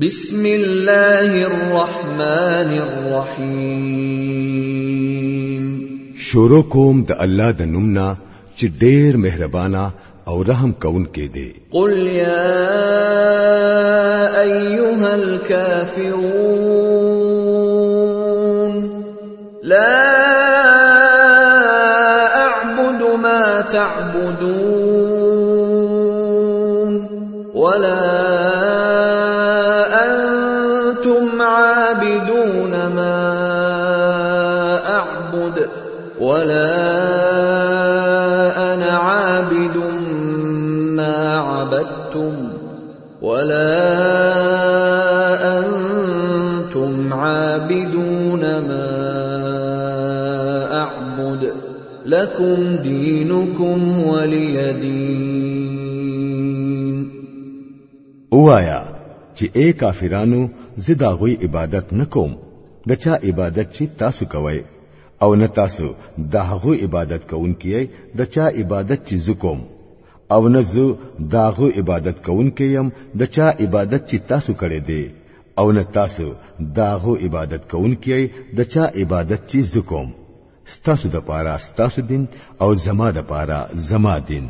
بسم الله الرحمن الرحیم شروع کوم د الله د نومنا چې ډېر مهربانا أو رحم کون کې دی. قل يا أيها الكافرون لا أعبد ما تعبدون ولا عابدون ما أعبد ولا أنا عابد ما عبدتم ولا أنتم عابدون ما أعبد لكم دينكم ولي دين. اوایا چې اے کافرانو زدا غوي عبادت نکوم د چا عبادت چې تاسو کوئ. او نه تاسو د هغه عبادت کوونکی د چا عبادت چې زکوم او نه زه داغو عبادت کوونکی يم د چا عبادت چې تاسو کړی دی. او نه تاسو داغو عبادت کوونکی د چا عبادت چې زکوم ستاسو د پاره ستاسو دین او زما د پاره زما دین